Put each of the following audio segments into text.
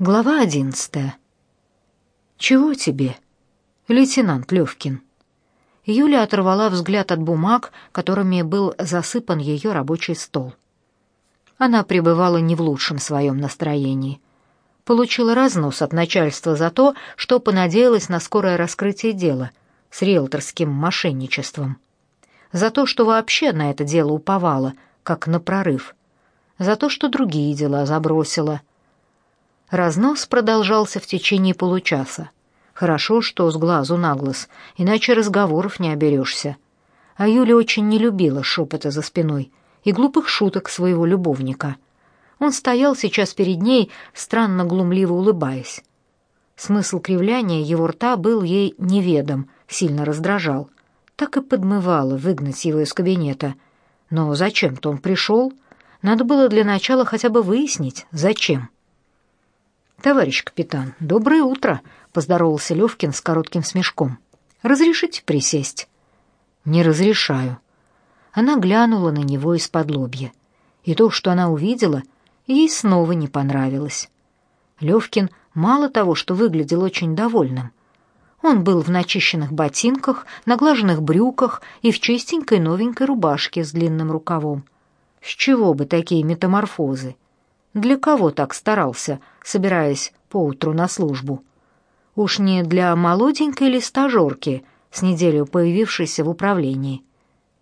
Глава одиннадцатая. «Чего тебе, лейтенант Левкин?» Юля оторвала взгляд от бумаг, которыми был засыпан ее рабочий стол. Она пребывала не в лучшем своем настроении. Получила разнос от начальства за то, что понадеялась на скорое раскрытие дела с риэлторским мошенничеством. За то, что вообще на это дело уповала, как на прорыв. За то, что другие дела забросила – Разнос продолжался в течение получаса. Хорошо, что с глазу на глаз, иначе разговоров не оберешься. А Юля очень не любила шепота за спиной и глупых шуток своего любовника. Он стоял сейчас перед ней, странно глумливо улыбаясь. Смысл кривляния его рта был ей неведом, сильно раздражал. Так и подмывало выгнать его из кабинета. Но зачем-то он пришел. Надо было для начала хотя бы выяснить, зачем. «Товарищ капитан, доброе утро», — поздоровался Левкин с коротким смешком. «Разрешите присесть?» «Не разрешаю». Она глянула на него из-под лобья. И то, что она увидела, ей снова не понравилось. Левкин мало того, что выглядел очень довольным. Он был в начищенных ботинках, наглаженных брюках и в чистенькой новенькой рубашке с длинным рукавом. С чего бы такие метаморфозы? Для кого так старался, собираясь поутру на службу? Уж не для молоденькой или стажерки, с неделю появившейся в управлении.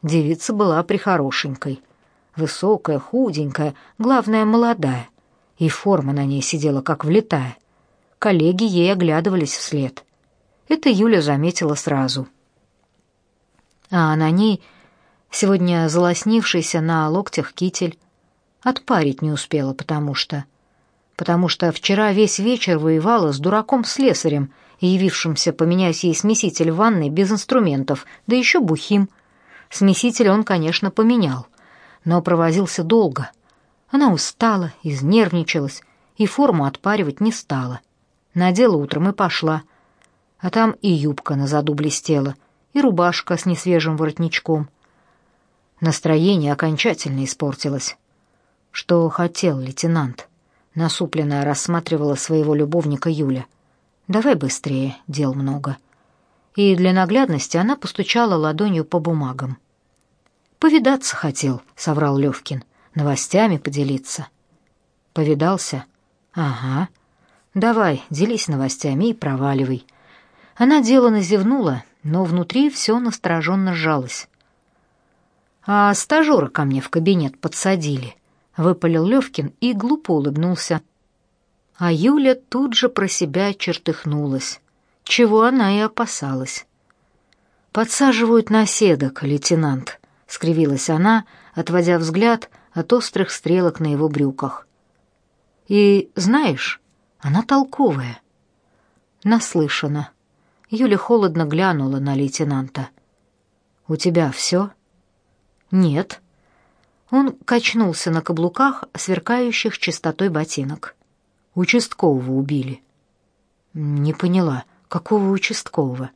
Девица была прихорошенькой. Высокая, худенькая, главное, молодая. И форма на ней сидела как влетая. Коллеги ей оглядывались вслед. Это Юля заметила сразу. А на ней сегодня залоснившийся на локтях китель, Отпарить не успела, потому что... Потому что вчера весь вечер воевала с дураком-слесарем, явившимся поменять ей смеситель в ванной без инструментов, да еще бухим. Смеситель он, конечно, поменял, но провозился долго. Она устала, изнервничалась и форму отпаривать не стала. Надела утром и пошла. А там и юбка на заду блестела, и рубашка с несвежим воротничком. Настроение окончательно испортилось. Что хотел лейтенант? Насупленно рассматривала своего любовника Юля. Давай быстрее, дел много. И для наглядности она постучала ладонью по бумагам. Повидаться хотел, соврал Левкин. Новостями поделиться. Повидался? Ага. Давай, делись новостями и проваливай. Она делано зевнула, но внутри все настороженно сжалось. А стажера ко мне в кабинет подсадили выпалил Левкин и глупо улыбнулся. А Юля тут же про себя чертыхнулась, чего она и опасалась. Подсаживают на седок, лейтенант, скривилась она, отводя взгляд от острых стрелок на его брюках. И знаешь, она толковая. Наслышана. Юля холодно глянула на лейтенанта. У тебя все?» «Нет», он качнулся на каблуках, сверкающих чистотой ботинок. Участкового убили. Не поняла, какого участкового?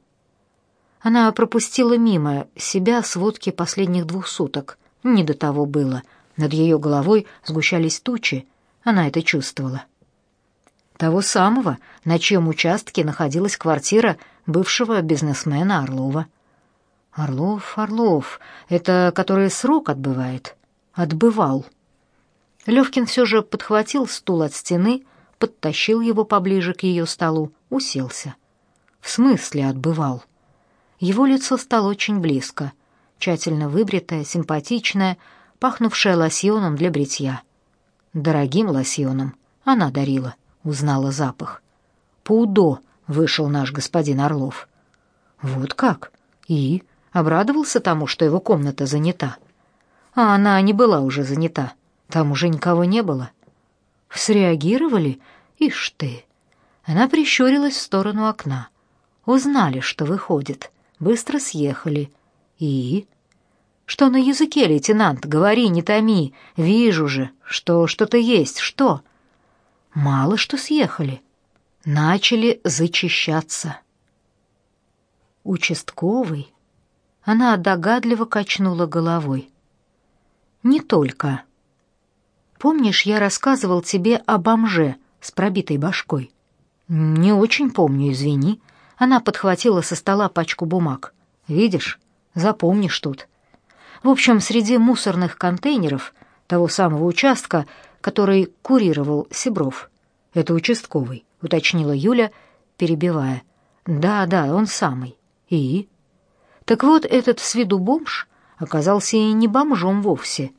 Она пропустила мимо себя сводки последних двух суток. Не до того было. Над ее головой сгущались тучи. Она это чувствовала. Того самого, на чьем участке находилась квартира бывшего бизнесмена Орлова. Орлов, Орлов, это который срок отбывает отбывал. Левкин все же подхватил стул от стены, подтащил его поближе к ее столу, уселся. В смысле отбывал? Его лицо стало очень близко, тщательно выбритое, симпатичное, пахнувшее лосьоном для бритья. Дорогим лосьоном она дарила, узнала запах. Паудо вышел наш господин Орлов. Вот как? И обрадовался тому, что его комната занята а она не была уже занята. Там уже никого не было. Среагировали? Ишь ты. Она прищурилась в сторону окна. Узнали, что выходит. Быстро съехали. И что на языке, лейтенант? Говори, не томи. Вижу же, что что-то есть. Что? Мало что съехали. Начали зачищаться. Участковый. Она догадливо качнула головой. Не только. Помнишь, я рассказывал тебе о бомже с пробитой башкой. Не очень помню, извини. Она подхватила со стола пачку бумаг. Видишь? Запомнишь тут. В общем, среди мусорных контейнеров того самого участка, который курировал Сибров. Это участковый, уточнила Юля, перебивая. Да, да, он самый. И так вот, этот с виду бомж оказался и не бомжом вовсе.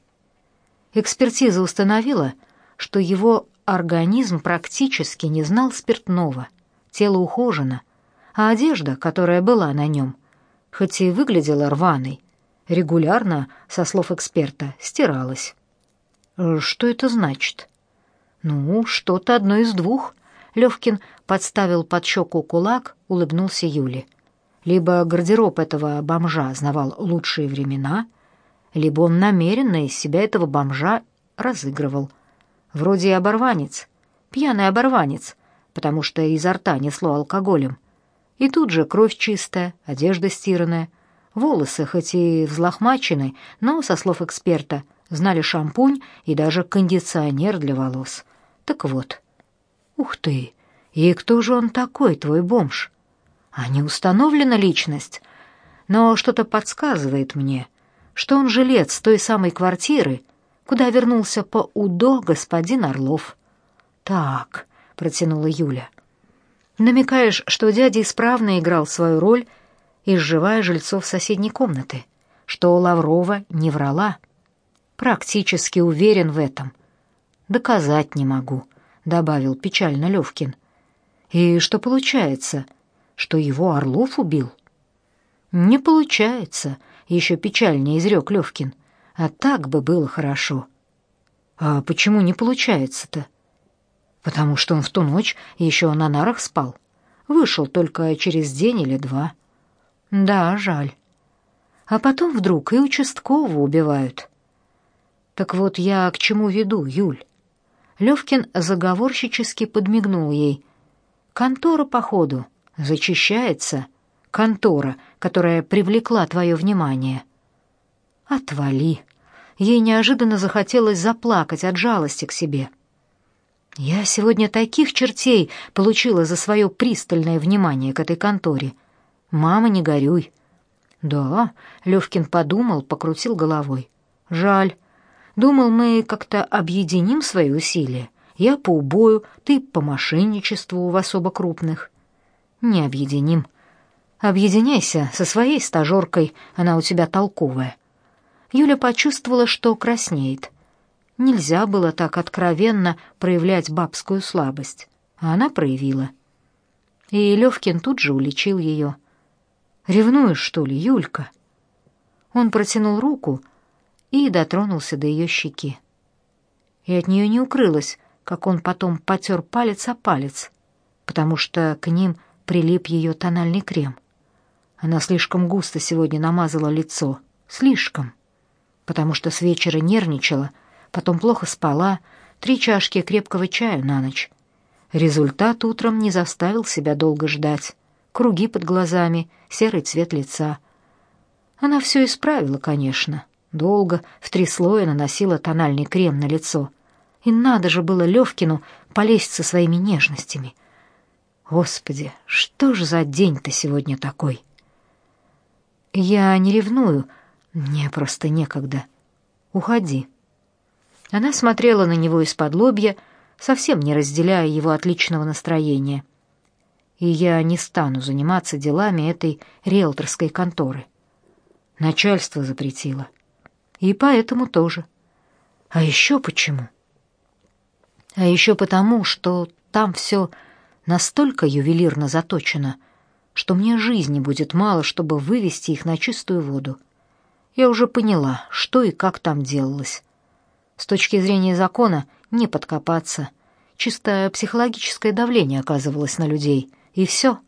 Экспертиза установила, что его организм практически не знал спиртного, тело ухожено, а одежда, которая была на нем, хоть и выглядела рваной, регулярно, со слов эксперта, стиралась. Что это значит? Ну, что-то одно из двух. Левкин подставил под щеку кулак, улыбнулся Юле. Либо гардероб этого бомжа знавал лучшие времена, либо он намеренно из себя этого бомжа разыгрывал. Вроде оборванец, пьяный оборванец, потому что изо рта несло алкоголем. И тут же кровь чистая, одежда стиранная, волосы хоть и взлохмачены, но, со слов эксперта, знали шампунь и даже кондиционер для волос. Так вот. Ух ты! И кто же он такой, твой бомж? А не установлена личность, но что-то подсказывает мне, что он жилец той самой квартиры, куда вернулся по УДО господин Орлов. Так, протянула Юля. Намекаешь, что дядя исправно играл свою роль, изживая жильцов соседней комнаты, что Лаврова не врала. Практически уверен в этом. Доказать не могу, добавил печально Левкин. И что получается? Что его Орлов убил? Не получается, еще печальнее изрек Левкин. А так бы было хорошо. А почему не получается-то? Потому что он в ту ночь еще на нарах спал. Вышел только через день или два. Да, жаль. А потом вдруг и участкового убивают. Так вот я к чему веду, Юль? Левкин заговорщически подмигнул ей. Контора, походу, зачищается контора, которая привлекла твое внимание. Отвали. Ей неожиданно захотелось заплакать от жалости к себе. Я сегодня таких чертей получила за свое пристальное внимание к этой конторе. Мама, не горюй. Да, Левкин подумал, покрутил головой. Жаль. Думал, мы как-то объединим свои усилия. Я по убою, ты по мошенничеству в особо крупных не объединим. Объединяйся со своей стажеркой, она у тебя толковая. Юля почувствовала, что краснеет. Нельзя было так откровенно проявлять бабскую слабость, а она проявила. И Левкин тут же уличил ее. «Ревнуешь, что ли, Юлька?» Он протянул руку и дотронулся до ее щеки. И от нее не укрылось, как он потом потер палец о палец, потому что к ним прилип ее тональный крем. Она слишком густо сегодня намазала лицо. Слишком. Потому что с вечера нервничала, потом плохо спала, три чашки крепкого чая на ночь. Результат утром не заставил себя долго ждать. Круги под глазами, серый цвет лица. Она все исправила, конечно. Долго, в три слоя наносила тональный крем на лицо. И надо же было Левкину полезть со своими нежностями — Господи, что же за день-то сегодня такой? Я не ревную, мне просто некогда. Уходи. Она смотрела на него из-под лобья, совсем не разделяя его отличного настроения. И я не стану заниматься делами этой риэлторской конторы. Начальство запретило. И поэтому тоже. А еще почему? А еще потому, что там все настолько ювелирно заточено, что мне жизни будет мало, чтобы вывести их на чистую воду. Я уже поняла, что и как там делалось. С точки зрения закона не подкопаться. Чисто психологическое давление оказывалось на людей, и все.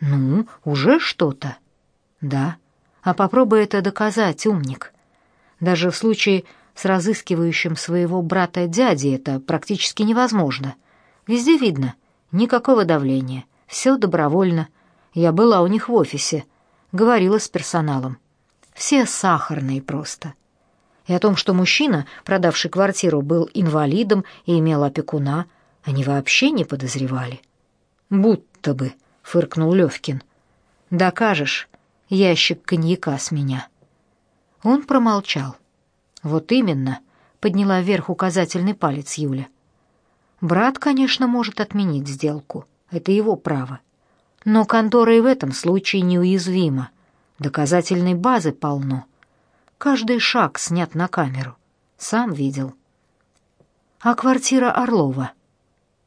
Ну, уже что-то. Да. А попробуй это доказать, умник. Даже в случае с разыскивающим своего брата дяди это практически невозможно. Везде видно — Никакого давления. Все добровольно. Я была у них в офисе. Говорила с персоналом. Все сахарные просто. И о том, что мужчина, продавший квартиру, был инвалидом и имел опекуна, Они вообще не подозревали. Будто бы, фыркнул Левкин. Докажешь, ящик коньяка с меня. Он промолчал. Вот именно, подняла вверх указательный палец Юля. Брат, конечно, может отменить сделку. Это его право. Но контора и в этом случае неуязвима. Доказательной базы полно. Каждый шаг снят на камеру. Сам видел. А квартира Орлова?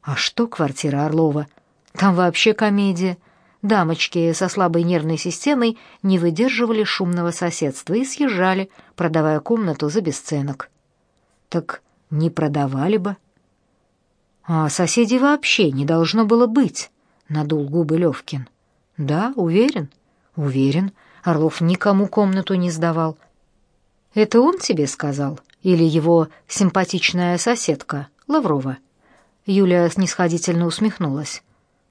А что квартира Орлова? Там вообще комедия. Дамочки со слабой нервной системой не выдерживали шумного соседства и съезжали, продавая комнату за бесценок. Так не продавали бы. А соседей вообще не должно было быть, надул губы Левкин. Да, уверен? Уверен. Орлов никому комнату не сдавал. Это он тебе сказал или его симпатичная соседка Лаврова? Юлия снисходительно усмехнулась.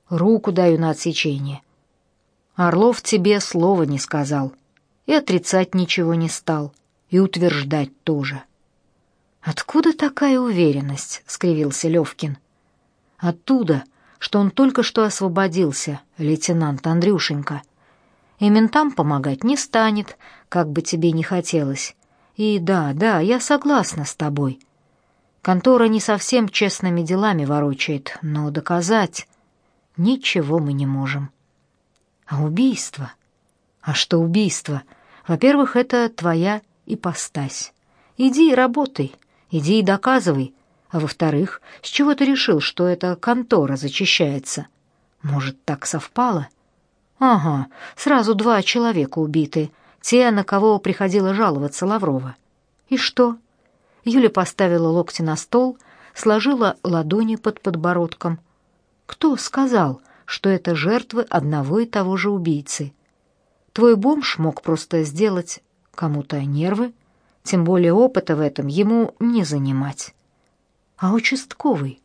Руку даю на отсечение. Орлов тебе слова не сказал, и отрицать ничего не стал, и утверждать тоже. Откуда такая уверенность? скривился Левкин. Оттуда, что он только что освободился, лейтенант Андрюшенька. И ментам помогать не станет, как бы тебе не хотелось. И да, да, я согласна с тобой. Контора не совсем честными делами ворочает, но доказать ничего мы не можем. А убийство? А что убийство? Во-первых, это твоя ипостась. Иди и работай, иди и доказывай, а во-вторых, с чего ты решил, что эта контора зачищается? Может, так совпало? Ага, сразу два человека убиты, те, на кого приходила жаловаться Лаврова. И что? Юля поставила локти на стол, сложила ладони под подбородком. Кто сказал, что это жертвы одного и того же убийцы? Твой бомж мог просто сделать кому-то нервы, тем более опыта в этом ему не занимать. А участковый?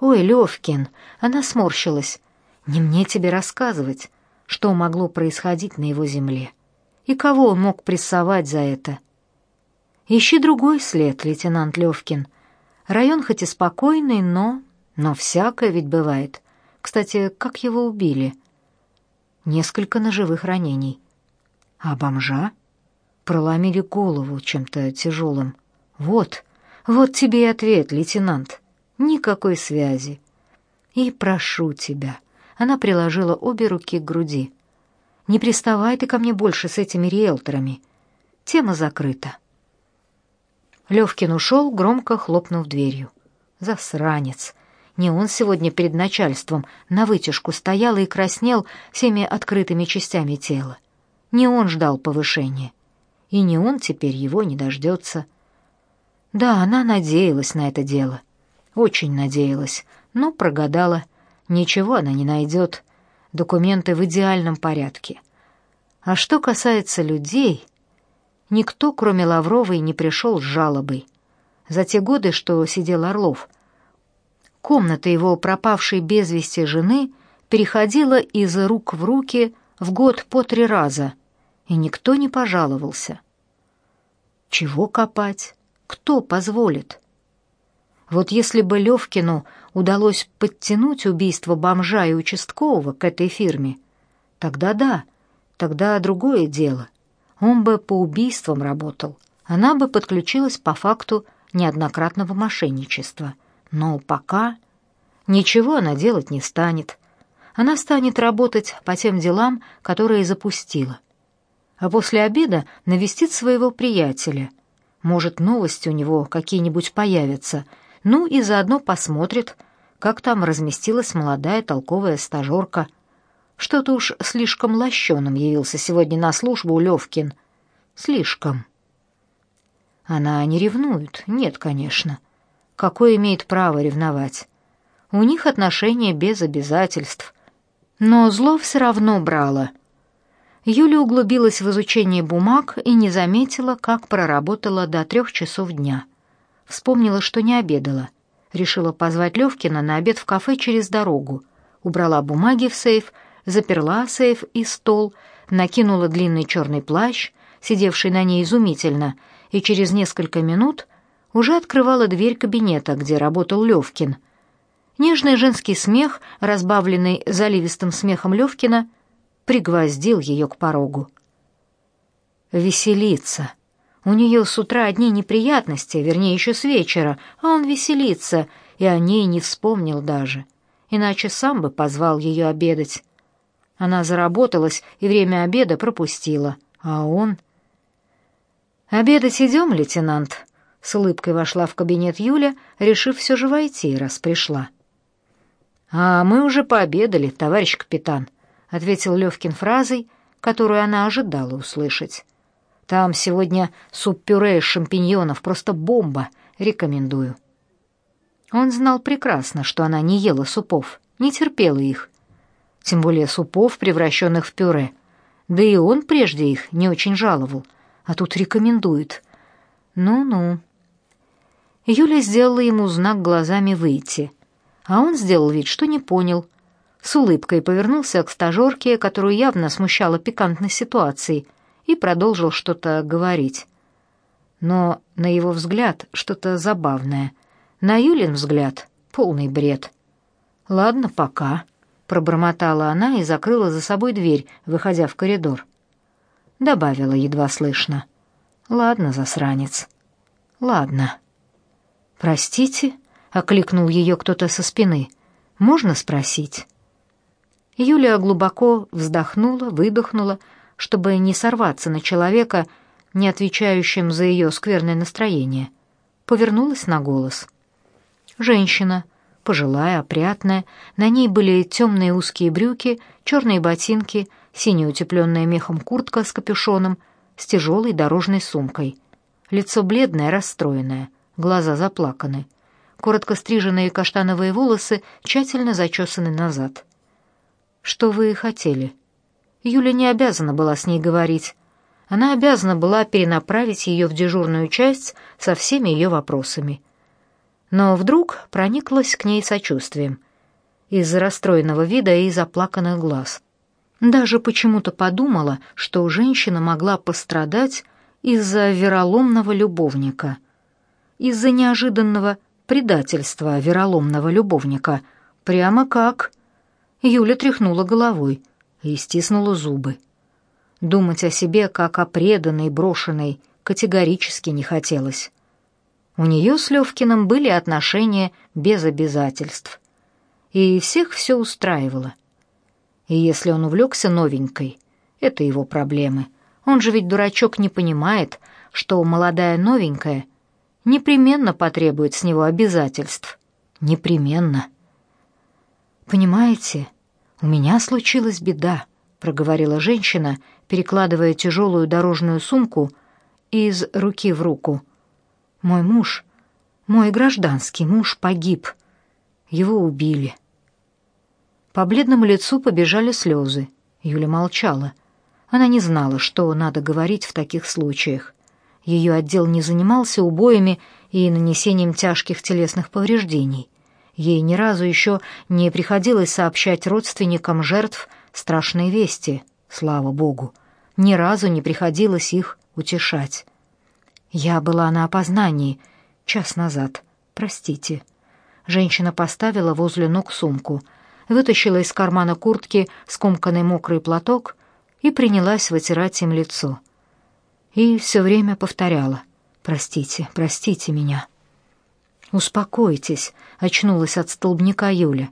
Ой, Левкин, она сморщилась. Не мне тебе рассказывать, что могло происходить на его земле. И кого он мог прессовать за это? Ищи другой след, лейтенант Левкин. Район хоть и спокойный, но... Но всякое ведь бывает. Кстати, как его убили? Несколько ножевых ранений. А бомжа? Проломили голову чем-то тяжелым. Вот, вот тебе и ответ, лейтенант. Никакой связи. И прошу тебя. Она приложила обе руки к груди. Не приставай ты ко мне больше с этими риэлторами. Тема закрыта. Левкин ушел, громко хлопнув дверью. Засранец. Не он сегодня перед начальством на вытяжку стоял и краснел всеми открытыми частями тела. Не он ждал повышения. И не он теперь его не дождется. Да, она надеялась на это дело. Очень надеялась, но прогадала. Ничего она не найдет. Документы в идеальном порядке. А что касается людей, никто, кроме Лавровой, не пришел с жалобой. За те годы, что сидел Орлов, комната его пропавшей без вести жены переходила из рук в руки в год по три раза, и никто не пожаловался. Чего копать? Кто позволит? Вот если бы Левкину удалось подтянуть убийство бомжа и участкового к этой фирме, тогда да, тогда другое дело. Он бы по убийствам работал, она бы подключилась по факту неоднократного мошенничества. Но пока ничего она делать не станет. Она станет работать по тем делам, которые запустила. А после обеда навестит своего приятеля — может, новости у него какие-нибудь появятся. Ну и заодно посмотрит, как там разместилась молодая толковая стажерка. Что-то уж слишком лощеным явился сегодня на службу Левкин. Слишком. Она не ревнует? Нет, конечно. Какое имеет право ревновать? У них отношения без обязательств. Но зло все равно брало — Юля углубилась в изучение бумаг и не заметила, как проработала до трех часов дня. Вспомнила, что не обедала. Решила позвать Левкина на обед в кафе через дорогу. Убрала бумаги в сейф, заперла сейф и стол, накинула длинный черный плащ, сидевший на ней изумительно, и через несколько минут уже открывала дверь кабинета, где работал Левкин. Нежный женский смех, разбавленный заливистым смехом Левкина, пригвоздил ее к порогу. Веселиться. У нее с утра одни неприятности, вернее, еще с вечера, а он веселится, и о ней не вспомнил даже. Иначе сам бы позвал ее обедать. Она заработалась и время обеда пропустила, а он... «Обедать идем, лейтенант?» С улыбкой вошла в кабинет Юля, решив все же войти, раз пришла. «А мы уже пообедали, товарищ капитан», — ответил Левкин фразой, которую она ожидала услышать. «Там сегодня суп-пюре из шампиньонов, просто бомба, рекомендую». Он знал прекрасно, что она не ела супов, не терпела их, тем более супов, превращенных в пюре. Да и он прежде их не очень жаловал, а тут рекомендует. Ну-ну. Юля сделала ему знак глазами выйти, а он сделал вид, что не понял. С улыбкой повернулся к стажерке, которую явно смущала пикантность ситуации, и продолжил что-то говорить. Но на его взгляд что-то забавное. На Юлин взгляд полный бред. «Ладно, пока», — пробормотала она и закрыла за собой дверь, выходя в коридор. Добавила едва слышно. «Ладно, засранец. Ладно». «Простите?» — окликнул ее кто-то со спины. «Можно спросить?» Юлия глубоко вздохнула, выдохнула, чтобы не сорваться на человека, не отвечающим за ее скверное настроение. Повернулась на голос. Женщина, пожилая, опрятная, на ней были темные узкие брюки, черные ботинки, синяя утепленная мехом куртка с капюшоном, с тяжелой дорожной сумкой. Лицо бледное, расстроенное глаза заплаканы. Коротко стриженные каштановые волосы тщательно зачесаны назад. «Что вы хотели?» Юля не обязана была с ней говорить. Она обязана была перенаправить ее в дежурную часть со всеми ее вопросами. Но вдруг прониклась к ней сочувствием. Из-за расстроенного вида и заплаканных глаз. Даже почему-то подумала, что женщина могла пострадать из-за вероломного любовника — из-за неожиданного предательства вероломного любовника. Прямо как... Юля тряхнула головой и стиснула зубы. Думать о себе, как о преданной, брошенной, категорически не хотелось. У нее с Левкиным были отношения без обязательств. И всех все устраивало. И если он увлекся новенькой, это его проблемы. Он же ведь, дурачок, не понимает, что молодая новенькая — непременно потребует с него обязательств. Непременно. Понимаете, у меня случилась беда, проговорила женщина, перекладывая тяжелую дорожную сумку из руки в руку. Мой муж, мой гражданский муж погиб. Его убили. По бледному лицу побежали слезы. Юля молчала. Она не знала, что надо говорить в таких случаях. Ее отдел не занимался убоями и нанесением тяжких телесных повреждений. Ей ни разу еще не приходилось сообщать родственникам жертв страшные вести, слава богу. Ни разу не приходилось их утешать. Я была на опознании час назад. Простите. Женщина поставила возле ног сумку, вытащила из кармана куртки скомканный мокрый платок и принялась вытирать им лицо и все время повторяла «Простите, простите меня». «Успокойтесь», — очнулась от столбняка Юля.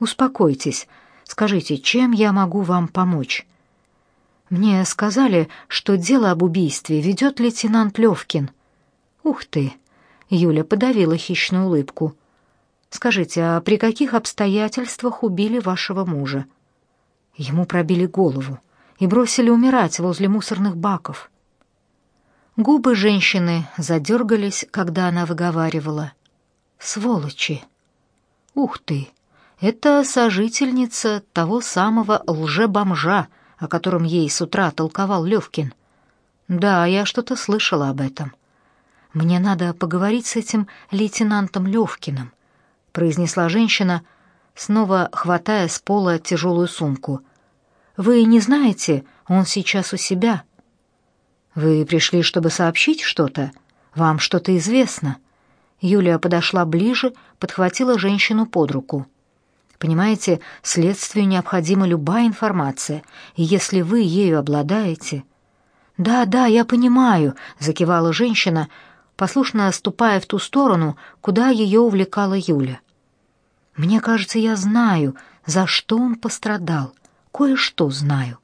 «Успокойтесь. Скажите, чем я могу вам помочь?» «Мне сказали, что дело об убийстве ведет лейтенант Левкин». «Ух ты!» — Юля подавила хищную улыбку. «Скажите, а при каких обстоятельствах убили вашего мужа?» Ему пробили голову и бросили умирать возле мусорных баков. Губы женщины задергались, когда она выговаривала. «Сволочи!» «Ух ты! Это сожительница того самого лже-бомжа, о котором ей с утра толковал Левкин. Да, я что-то слышала об этом. Мне надо поговорить с этим лейтенантом Левкиным», — произнесла женщина, снова хватая с пола тяжелую сумку. «Вы не знаете, он сейчас у себя». «Вы пришли, чтобы сообщить что-то? Вам что-то известно?» Юлия подошла ближе, подхватила женщину под руку. Понимаете, следствию необходима любая информация, и если вы ею обладаете... «Да, да, я понимаю», — закивала женщина, послушно ступая в ту сторону, куда ее увлекала Юля. «Мне кажется, я знаю, за что он пострадал. Кое-что знаю».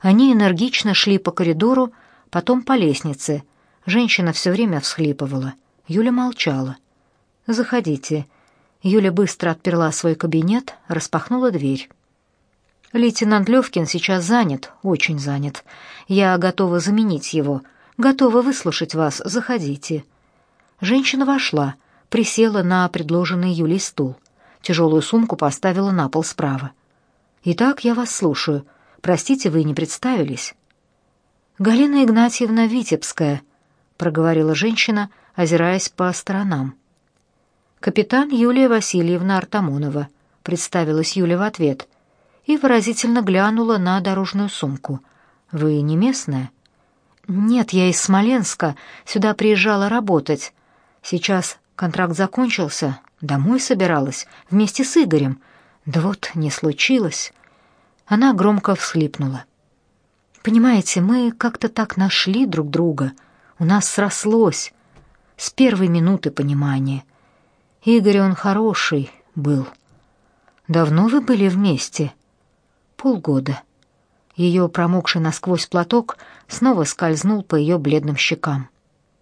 Они энергично шли по коридору, потом по лестнице. Женщина все время всхлипывала. Юля молчала. «Заходите». Юля быстро отперла свой кабинет, распахнула дверь. «Лейтенант Левкин сейчас занят, очень занят. Я готова заменить его. Готова выслушать вас. Заходите». Женщина вошла, присела на предложенный Юлей стул. Тяжелую сумку поставила на пол справа. «Итак, я вас слушаю. Простите, вы не представились». «Галина Игнатьевна Витебская», — проговорила женщина, озираясь по сторонам. «Капитан Юлия Васильевна Артамонова», — представилась Юля в ответ, и выразительно глянула на дорожную сумку. «Вы не местная?» «Нет, я из Смоленска. Сюда приезжала работать. Сейчас контракт закончился. Домой собиралась, вместе с Игорем. Да вот не случилось». Она громко всхлипнула. Понимаете, мы как-то так нашли друг друга. У нас срослось с первой минуты понимания. Игорь он хороший был. Давно вы были вместе? Полгода. Ее промокший насквозь платок снова скользнул по ее бледным щекам.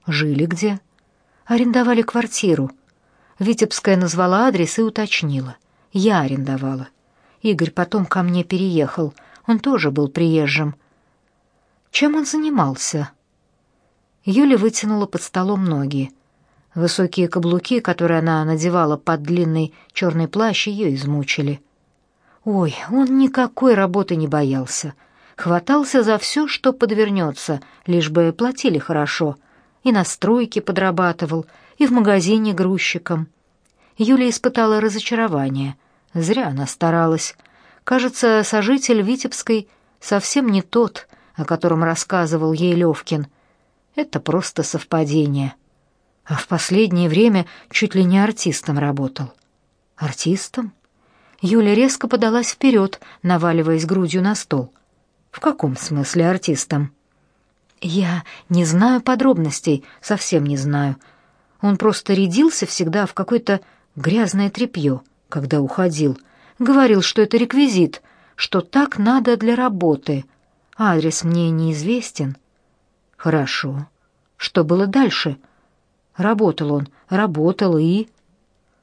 Жили где? Арендовали квартиру. Витебская назвала адрес и уточнила. Я арендовала. Игорь потом ко мне переехал. Он тоже был приезжим. Чем он занимался? Юля вытянула под столом ноги. Высокие каблуки, которые она надевала под длинный черный плащ, ее измучили. Ой, он никакой работы не боялся. Хватался за все, что подвернется, лишь бы платили хорошо. И на стройке подрабатывал, и в магазине грузчиком. Юля испытала разочарование. Зря она старалась. Кажется, сожитель Витебской совсем не тот, о котором рассказывал ей Левкин. Это просто совпадение. А в последнее время чуть ли не артистом работал. Артистом? Юля резко подалась вперед, наваливаясь грудью на стол. В каком смысле артистом? Я не знаю подробностей, совсем не знаю. Он просто рядился всегда в какое-то грязное тряпье, когда уходил. Говорил, что это реквизит, что так надо для работы, Адрес мне неизвестен. Хорошо. Что было дальше? Работал он, работал и...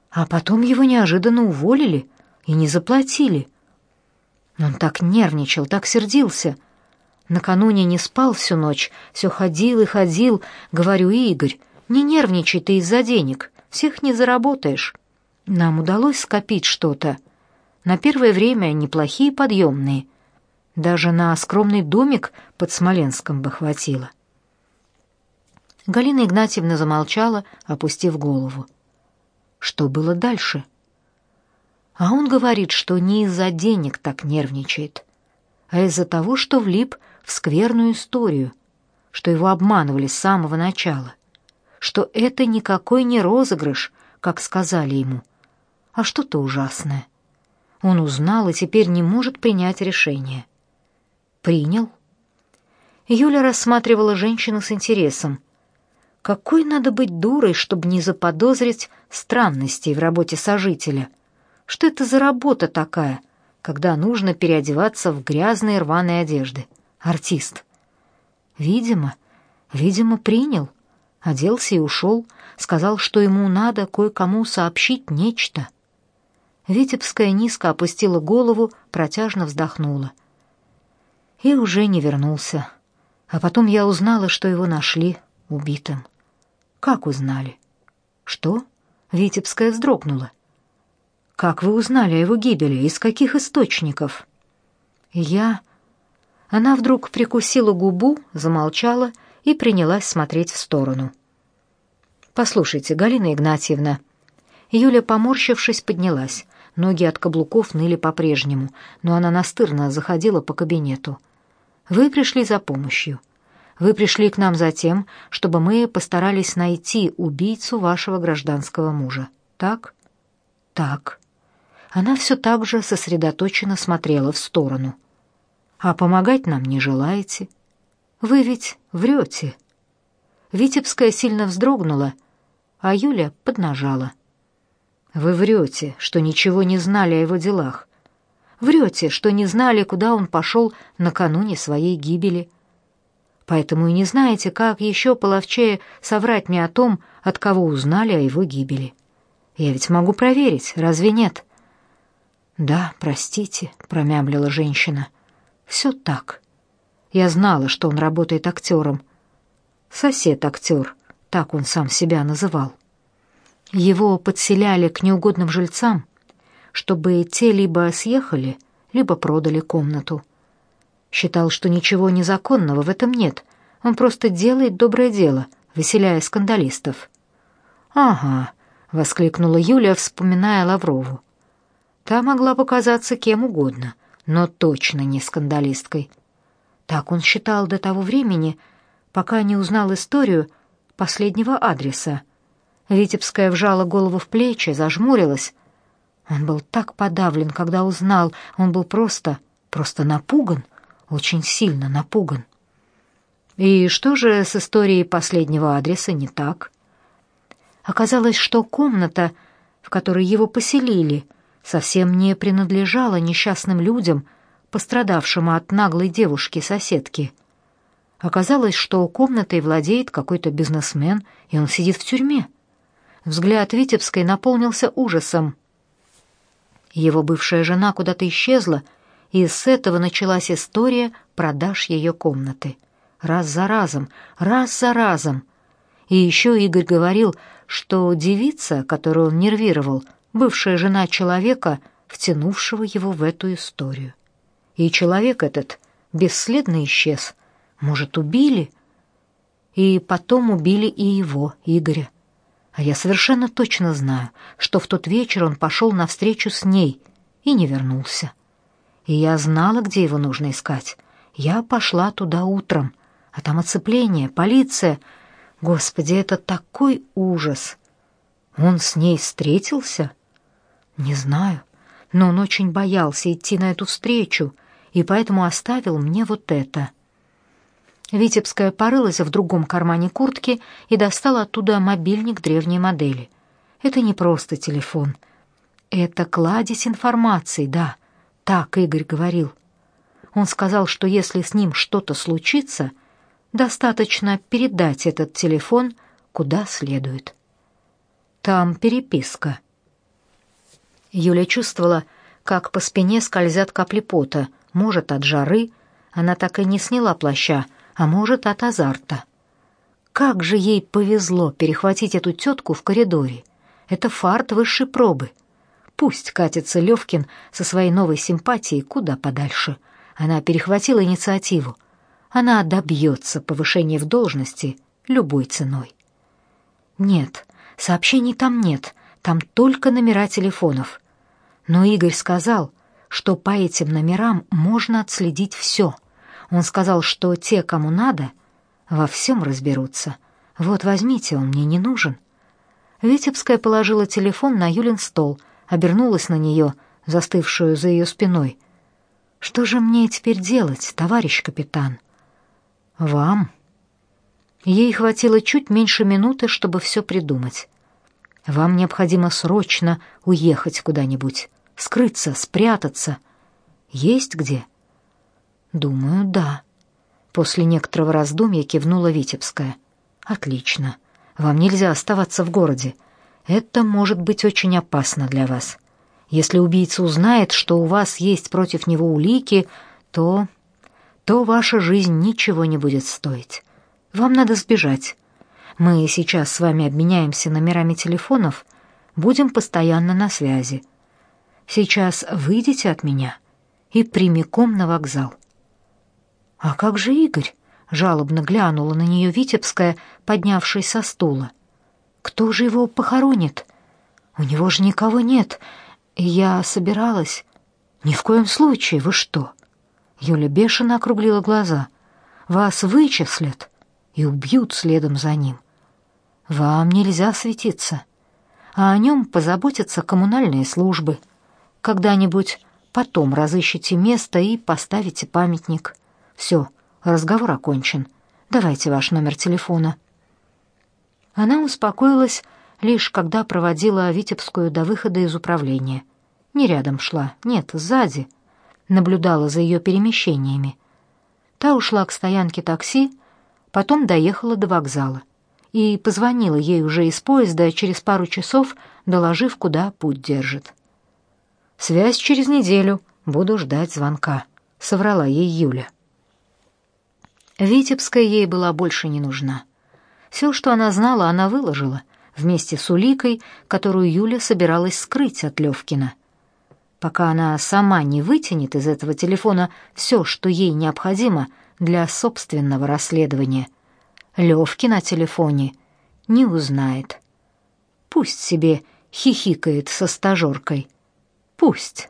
А потом его неожиданно уволили и не заплатили. Он так нервничал, так сердился. Накануне не спал всю ночь, все ходил и ходил. Говорю, Игорь, не нервничай ты из-за денег, всех не заработаешь. Нам удалось скопить что-то. На первое время неплохие подъемные. Даже на скромный домик под Смоленском бы хватило. Галина Игнатьевна замолчала, опустив голову. Что было дальше? А он говорит, что не из-за денег так нервничает, а из-за того, что влип в скверную историю, что его обманывали с самого начала, что это никакой не розыгрыш, как сказали ему, а что-то ужасное. Он узнал и теперь не может принять решение. Принял. Юля рассматривала женщину с интересом. Какой надо быть дурой, чтобы не заподозрить странностей в работе сожителя? Что это за работа такая, когда нужно переодеваться в грязные рваные одежды? Артист. Видимо, видимо, принял. Оделся и ушел, сказал, что ему надо кое-кому сообщить нечто. Витебская низко опустила голову, протяжно вздохнула и уже не вернулся. А потом я узнала, что его нашли убитым. Как узнали? Что? Витебская вздрогнула. Как вы узнали о его гибели? Из каких источников? Я Она вдруг прикусила губу, замолчала и принялась смотреть в сторону. Послушайте, Галина Игнатьевна, Юля, поморщившись, поднялась. Ноги от каблуков ныли по-прежнему, но она настырно заходила по кабинету. Вы пришли за помощью. Вы пришли к нам за тем, чтобы мы постарались найти убийцу вашего гражданского мужа. Так? Так. Она все так же сосредоточенно смотрела в сторону. А помогать нам не желаете? Вы ведь врете. Витебская сильно вздрогнула, а Юля поднажала. Вы врете, что ничего не знали о его делах. Врете, что не знали, куда он пошел накануне своей гибели. Поэтому и не знаете, как еще половчее соврать мне о том, от кого узнали о его гибели. Я ведь могу проверить, разве нет? Да, простите, промямлила женщина. Все так. Я знала, что он работает актером. Сосед-актер, так он сам себя называл. Его подселяли к неугодным жильцам, чтобы те либо съехали, либо продали комнату. Считал, что ничего незаконного в этом нет. Он просто делает доброе дело, выселяя скандалистов. «Ага», — воскликнула Юля, вспоминая Лаврову. Та могла показаться кем угодно, но точно не скандалисткой. Так он считал до того времени, пока не узнал историю последнего адреса. Витебская вжала голову в плечи, зажмурилась. Он был так подавлен, когда узнал, он был просто, просто напуган, очень сильно напуган. И что же с историей последнего адреса не так? Оказалось, что комната, в которой его поселили, совсем не принадлежала несчастным людям, пострадавшим от наглой девушки-соседки. Оказалось, что комнатой владеет какой-то бизнесмен, и он сидит в тюрьме. Взгляд Витебской наполнился ужасом. Его бывшая жена куда-то исчезла, и с этого началась история продаж ее комнаты. Раз за разом, раз за разом. И еще Игорь говорил, что девица, которую он нервировал, бывшая жена человека, втянувшего его в эту историю. И человек этот бесследно исчез. Может, убили? И потом убили и его, Игоря. А я совершенно точно знаю, что в тот вечер он пошел навстречу с ней и не вернулся. И я знала, где его нужно искать. Я пошла туда утром, а там оцепление, полиция — Господи, это такой ужас. Он с ней встретился? Не знаю, но он очень боялся идти на эту встречу, и поэтому оставил мне вот это. Витебская порылась в другом кармане куртки и достала оттуда мобильник древней модели. Это не просто телефон. Это кладезь информации, да. Так Игорь говорил. Он сказал, что если с ним что-то случится, Достаточно передать этот телефон куда следует. Там переписка. Юля чувствовала, как по спине скользят капли пота, может, от жары, она так и не сняла плаща, а может, от азарта. Как же ей повезло перехватить эту тетку в коридоре. Это фарт высшей пробы. Пусть катится Левкин со своей новой симпатией куда подальше. Она перехватила инициативу она добьется повышения в должности любой ценой. Нет, сообщений там нет, там только номера телефонов. Но Игорь сказал, что по этим номерам можно отследить все. Он сказал, что те, кому надо, во всем разберутся. Вот возьмите, он мне не нужен. Витебская положила телефон на Юлин стол, обернулась на нее, застывшую за ее спиной. Что же мне теперь делать, товарищ капитан? Вам? Ей хватило чуть меньше минуты, чтобы все придумать. Вам необходимо срочно уехать куда-нибудь, скрыться, спрятаться. Есть где? Думаю, да. После некоторого раздумья кивнула Витебская. Отлично. Вам нельзя оставаться в городе. Это может быть очень опасно для вас. Если убийца узнает, что у вас есть против него улики, то то ваша жизнь ничего не будет стоить. Вам надо сбежать. Мы сейчас с вами обменяемся номерами телефонов, будем постоянно на связи. Сейчас выйдите от меня и прямиком на вокзал. А как же Игорь? жалобно глянула на нее Витебская, поднявшись со стула. Кто же его похоронит? У него же никого нет. Я собиралась. Ни в коем случае, вы что? Юля бешено округлила глаза. «Вас вычислят. и убьют следом за ним. Вам нельзя светиться, а о нем позаботятся коммунальные службы. Когда-нибудь потом разыщите место и поставите памятник. Все, разговор окончен. Давайте ваш номер телефона. Она успокоилась лишь когда проводила Витебскую до выхода из управления. Не рядом шла, нет, сзади. Наблюдала за ее перемещениями. Та ушла к стоянке такси, потом доехала до вокзала и позвонила ей уже из поезда через пару часов, доложив, куда путь держит. «Связь через неделю, буду ждать звонка», — соврала ей Юля. Витебская ей была больше не нужна. Все, что она знала, она выложила, вместе с уликой, которую Юля собиралась скрыть от Левкина. Пока она сама не вытянет из этого телефона все, что ей необходимо для собственного расследования, Левкин о телефоне не узнает. Пусть себе хихикает со стажеркой. Пусть.